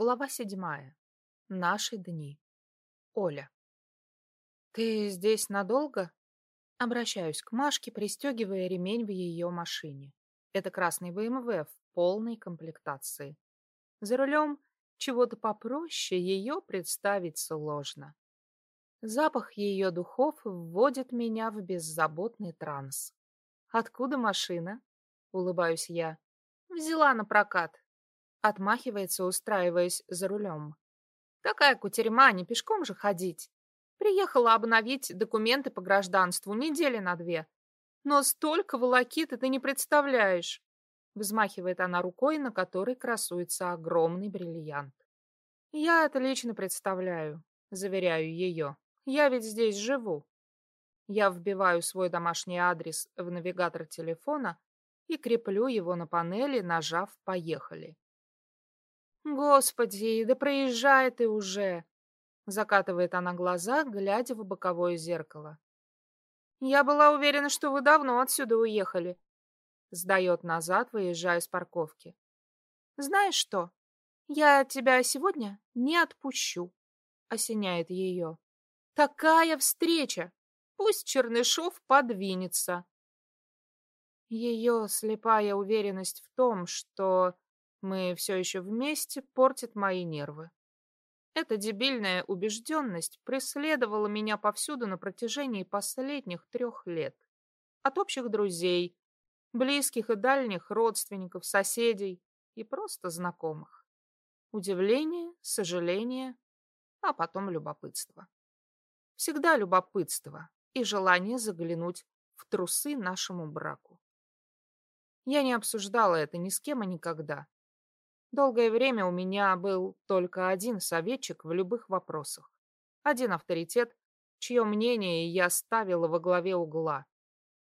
Глава седьмая. Наши дни. Оля. «Ты здесь надолго?» Обращаюсь к Машке, пристегивая ремень в ее машине. Это красный БМВ в полной комплектации. За рулем чего-то попроще ее представить сложно. Запах ее духов вводит меня в беззаботный транс. «Откуда машина?» — улыбаюсь я. «Взяла на прокат», Отмахивается, устраиваясь за рулем. Такая кутерьма, не пешком же ходить. Приехала обновить документы по гражданству недели на две. Но столько волокиты ты не представляешь. Взмахивает она рукой, на которой красуется огромный бриллиант. Я это лично представляю, заверяю ее. Я ведь здесь живу. Я вбиваю свой домашний адрес в навигатор телефона и креплю его на панели, нажав «Поехали». Господи, да проезжай ты уже! Закатывает она глаза, глядя в боковое зеркало. Я была уверена, что вы давно отсюда уехали. Сдает назад, выезжая с парковки. Знаешь что? Я тебя сегодня не отпущу. Осеняет ее. Такая встреча! Пусть Чернышов подвинется. Ее слепая уверенность в том, что мы все еще вместе, портит мои нервы. Эта дебильная убежденность преследовала меня повсюду на протяжении последних трех лет. От общих друзей, близких и дальних родственников, соседей и просто знакомых. Удивление, сожаление, а потом любопытство. Всегда любопытство и желание заглянуть в трусы нашему браку. Я не обсуждала это ни с кем и никогда. Долгое время у меня был только один советчик в любых вопросах. Один авторитет, чье мнение я ставила во главе угла.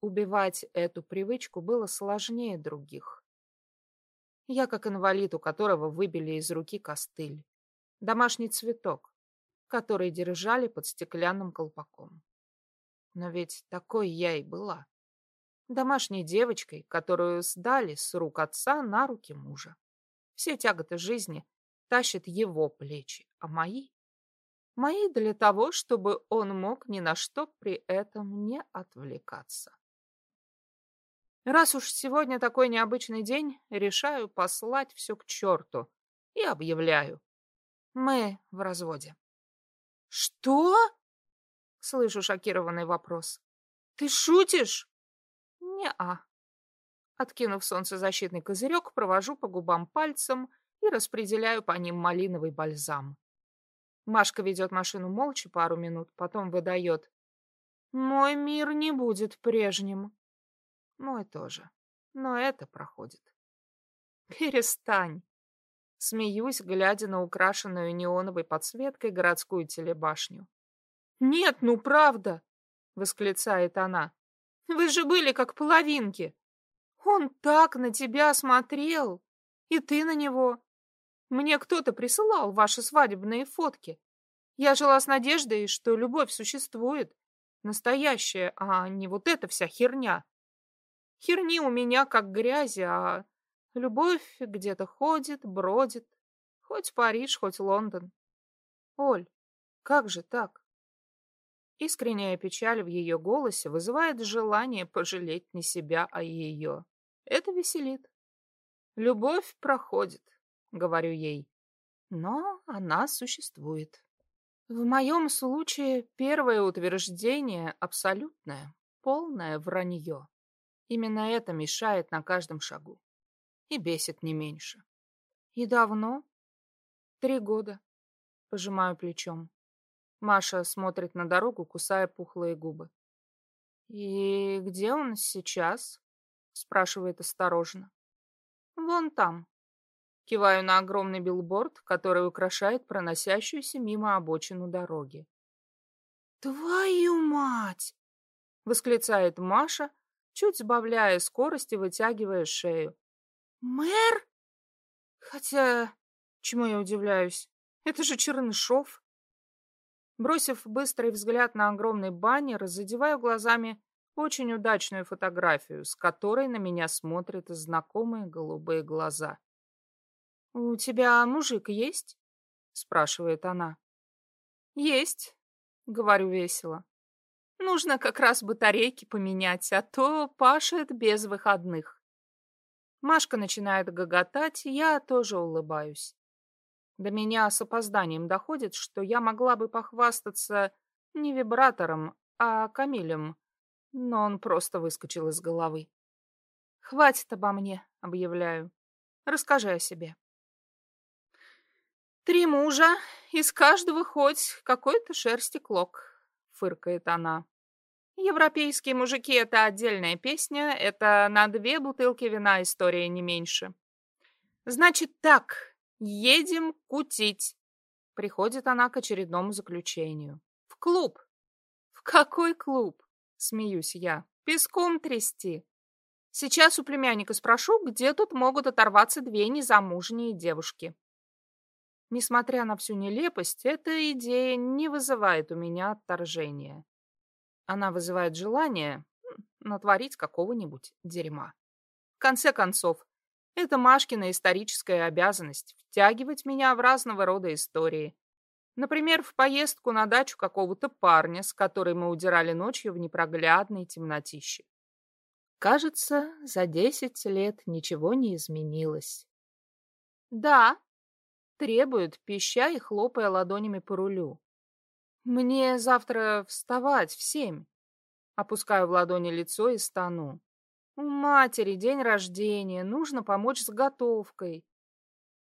Убивать эту привычку было сложнее других. Я как инвалид, у которого выбили из руки костыль. Домашний цветок, который держали под стеклянным колпаком. Но ведь такой я и была. Домашней девочкой, которую сдали с рук отца на руки мужа. Все тяготы жизни тащат его плечи, а мои? Мои для того, чтобы он мог ни на что при этом не отвлекаться. Раз уж сегодня такой необычный день, решаю послать все к черту и объявляю. Мы в разводе. Что? Слышу шокированный вопрос. Ты шутишь? Не-а. Откинув солнцезащитный козырек, провожу по губам пальцем и распределяю по ним малиновый бальзам. Машка ведет машину молча пару минут, потом выдает. «Мой мир не будет прежним». Мой тоже. Но это проходит. «Перестань!» Смеюсь, глядя на украшенную неоновой подсветкой городскую телебашню. «Нет, ну правда!» — восклицает она. «Вы же были как половинки!» Он так на тебя смотрел, и ты на него. Мне кто-то присылал ваши свадебные фотки. Я жила с надеждой, что любовь существует, настоящая, а не вот эта вся херня. Херни у меня как грязи, а любовь где-то ходит, бродит. Хоть Париж, хоть Лондон. Оль, как же так? Искренняя печаль в ее голосе вызывает желание пожалеть не себя, а ее. Это веселит. Любовь проходит, говорю ей, но она существует. В моем случае первое утверждение абсолютное, полное вранье. Именно это мешает на каждом шагу. И бесит не меньше. И давно? Три года. Пожимаю плечом. Маша смотрит на дорогу, кусая пухлые губы. И где он сейчас? Спрашивает осторожно. Вон там. Киваю на огромный билборд, который украшает проносящуюся мимо обочину дороги. «Твою мать!» — восклицает Маша, чуть сбавляя скорость и вытягивая шею. «Мэр? Хотя, чему я удивляюсь, это же Чернышов!» Бросив быстрый взгляд на огромный баннер, задеваю глазами очень удачную фотографию, с которой на меня смотрят знакомые голубые глаза. «У тебя мужик есть?» — спрашивает она. «Есть», — говорю весело. «Нужно как раз батарейки поменять, а то пашет без выходных». Машка начинает гоготать, я тоже улыбаюсь. До меня с опозданием доходит, что я могла бы похвастаться не вибратором, а Камилем, но он просто выскочил из головы. «Хватит обо мне», — объявляю. «Расскажи о себе». «Три мужа, из каждого хоть какой-то шерсти клок», — фыркает она. Европейские мужики — это отдельная песня, это на две бутылки вина история не меньше. Значит так, едем кутить. Приходит она к очередному заключению. В клуб. В какой клуб? Смеюсь я. Песком трясти. Сейчас у племянника спрошу, где тут могут оторваться две незамужние девушки. Несмотря на всю нелепость, эта идея не вызывает у меня отторжения. Она вызывает желание натворить какого-нибудь дерьма. В конце концов, это Машкина историческая обязанность втягивать меня в разного рода истории. Например, в поездку на дачу какого-то парня, с которой мы удирали ночью в непроглядной темнотище. Кажется, за десять лет ничего не изменилось. Да, требует, пища и хлопая ладонями по рулю. Мне завтра вставать в семь. Опускаю в ладони лицо и стану. У матери день рождения, нужно помочь с готовкой.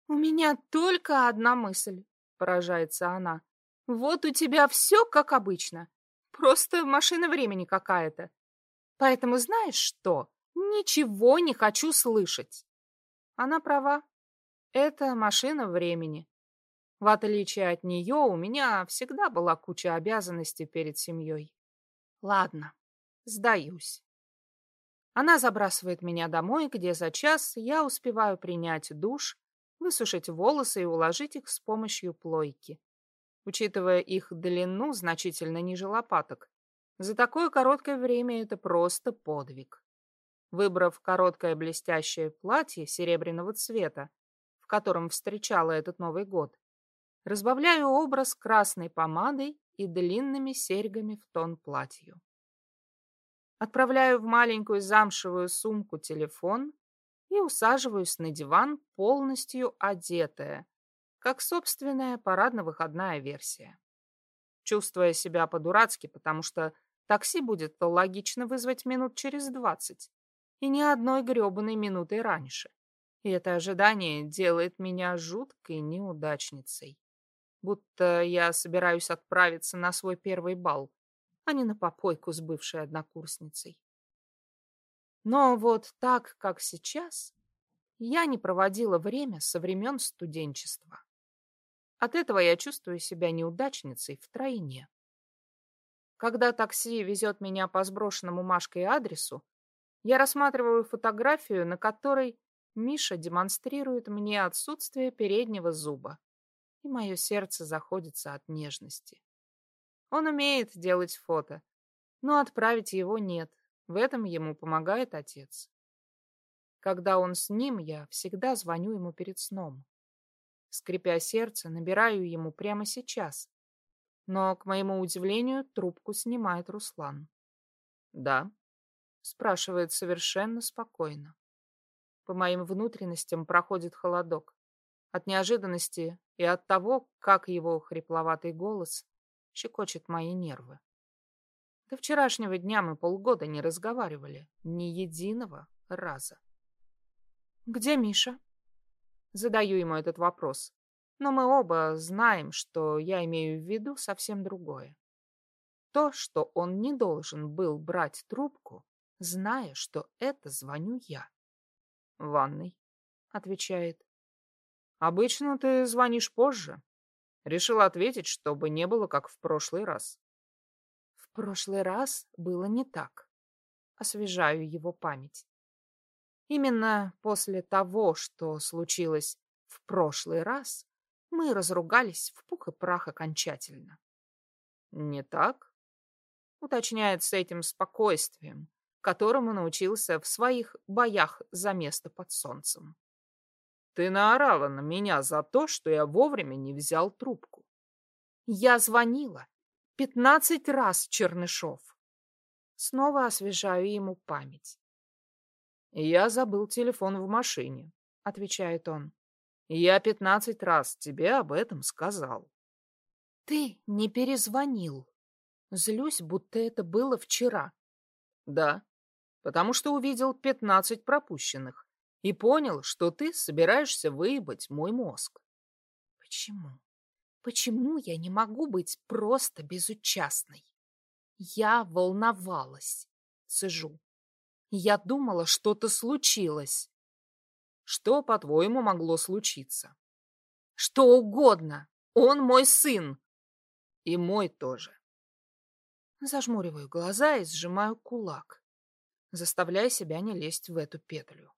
У меня только одна мысль, поражается она. Вот у тебя все как обычно. Просто машина времени какая-то. Поэтому знаешь что? Ничего не хочу слышать. Она права. Это машина времени. В отличие от нее, у меня всегда была куча обязанностей перед семьей. Ладно, сдаюсь. Она забрасывает меня домой, где за час я успеваю принять душ, высушить волосы и уложить их с помощью плойки. Учитывая их длину значительно ниже лопаток, за такое короткое время это просто подвиг. Выбрав короткое блестящее платье серебряного цвета, в котором встречала этот Новый год, Разбавляю образ красной помадой и длинными серьгами в тон платью. Отправляю в маленькую замшевую сумку телефон и усаживаюсь на диван, полностью одетая, как собственная парадно-выходная версия. Чувствуя себя по-дурацки, потому что такси будет логично вызвать минут через двадцать, и ни одной гребаной минутой раньше. И это ожидание делает меня жуткой неудачницей будто я собираюсь отправиться на свой первый бал, а не на попойку с бывшей однокурсницей. Но вот так, как сейчас, я не проводила время со времен студенчества. От этого я чувствую себя неудачницей втройне. Когда такси везет меня по сброшенному Машкой адресу, я рассматриваю фотографию, на которой Миша демонстрирует мне отсутствие переднего зуба и мое сердце заходится от нежности. Он умеет делать фото, но отправить его нет. В этом ему помогает отец. Когда он с ним, я всегда звоню ему перед сном. Скрипя сердце, набираю ему прямо сейчас. Но, к моему удивлению, трубку снимает Руслан. «Да?» — спрашивает совершенно спокойно. По моим внутренностям проходит холодок. От неожиданности и от того, как его хрипловатый голос щекочет мои нервы. До вчерашнего дня мы полгода не разговаривали, ни единого раза. «Где Миша?» Задаю ему этот вопрос, но мы оба знаем, что я имею в виду совсем другое. То, что он не должен был брать трубку, зная, что это звоню я. «В ванной», — отвечает. Обычно ты звонишь позже. Решил ответить, чтобы не было как в прошлый раз. Прошлый раз было не так. Освежаю его память. Именно после того, что случилось в прошлый раз, мы разругались в пух и прах окончательно. Не так? Уточняет с этим спокойствием, которому научился в своих боях за место под солнцем. Ты наорала на меня за то, что я вовремя не взял трубку. Я звонила. Пятнадцать раз, Чернышов. Снова освежаю ему память. Я забыл телефон в машине, отвечает он. Я пятнадцать раз тебе об этом сказал. Ты не перезвонил. Злюсь, будто это было вчера. Да, потому что увидел пятнадцать пропущенных и понял, что ты собираешься выебать мой мозг. Почему? Почему я не могу быть просто безучастной? Я волновалась, цежу. Я думала, что-то случилось. Что, по-твоему, могло случиться? Что угодно. Он мой сын. И мой тоже. Зажмуриваю глаза и сжимаю кулак, заставляя себя не лезть в эту петлю.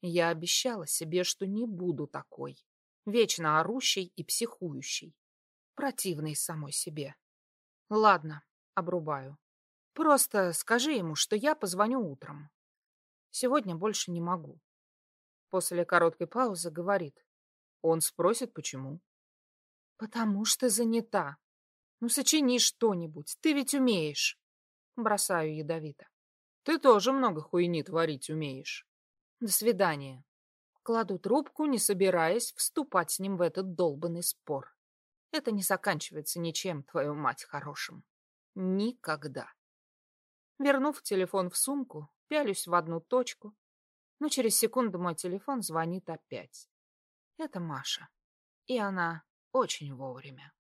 Я обещала себе, что не буду такой, вечно орущей и психующей, противной самой себе. Ладно, обрубаю. Просто скажи ему, что я позвоню утром. Сегодня больше не могу. После короткой паузы говорит. Он спросит, почему. Потому что занята. Ну, сочини что-нибудь, ты ведь умеешь. Бросаю ядовито. Ты тоже много хуйни творить умеешь. До свидания. Кладу трубку, не собираясь вступать с ним в этот долбанный спор. Это не заканчивается ничем, твою мать хорошим. Никогда. Вернув телефон в сумку, пялюсь в одну точку, но через секунду мой телефон звонит опять. Это Маша. И она очень вовремя.